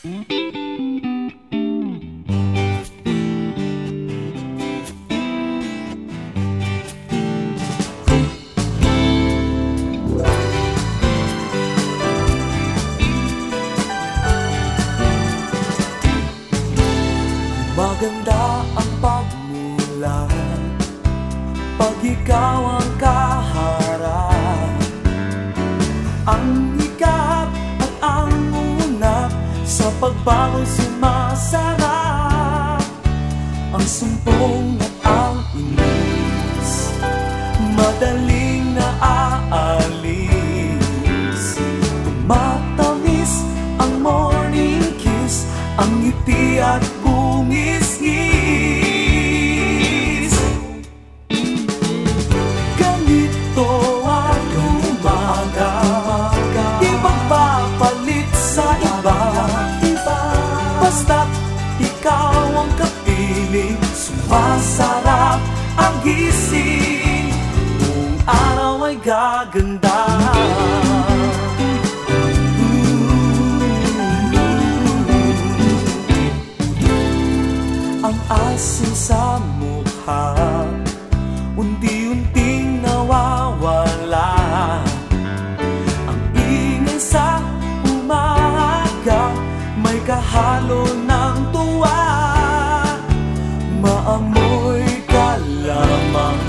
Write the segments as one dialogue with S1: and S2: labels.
S1: Maganda ang pagmulan Pag ikaw ang kaharap Sa pagbangon sumasarap Ang sumpong at ang inis Madaling naaalis Tumatamis ang morning kiss Ang ngiti at bungis-ngis Basta't ikaw ang kapiling Sumasarap ang gising. Buong araw ay gaganda. Ang asin sa mukha Unti-unting May kahalo ng tuwa. Maamoy ka lamang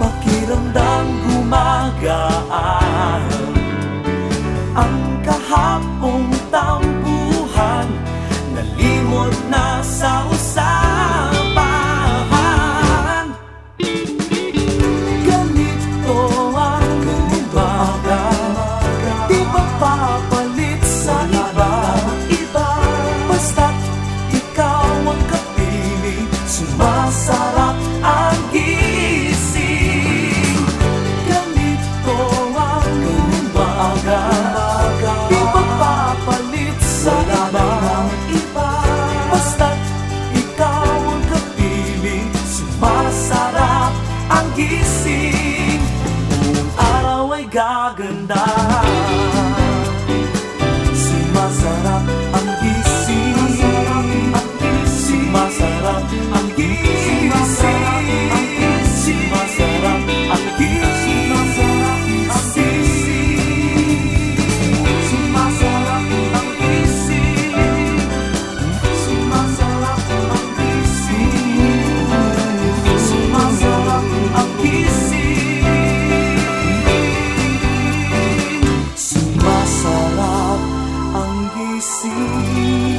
S1: Pakiramdam gumagaan. Ang kahapong tampuhan Nalimot na sa usapan umaga Di ba papalit sa iba. Basta't ikaw ang kapiling Sumasarap ang gising. Buong araw ay gaganda Sumasarap ang gising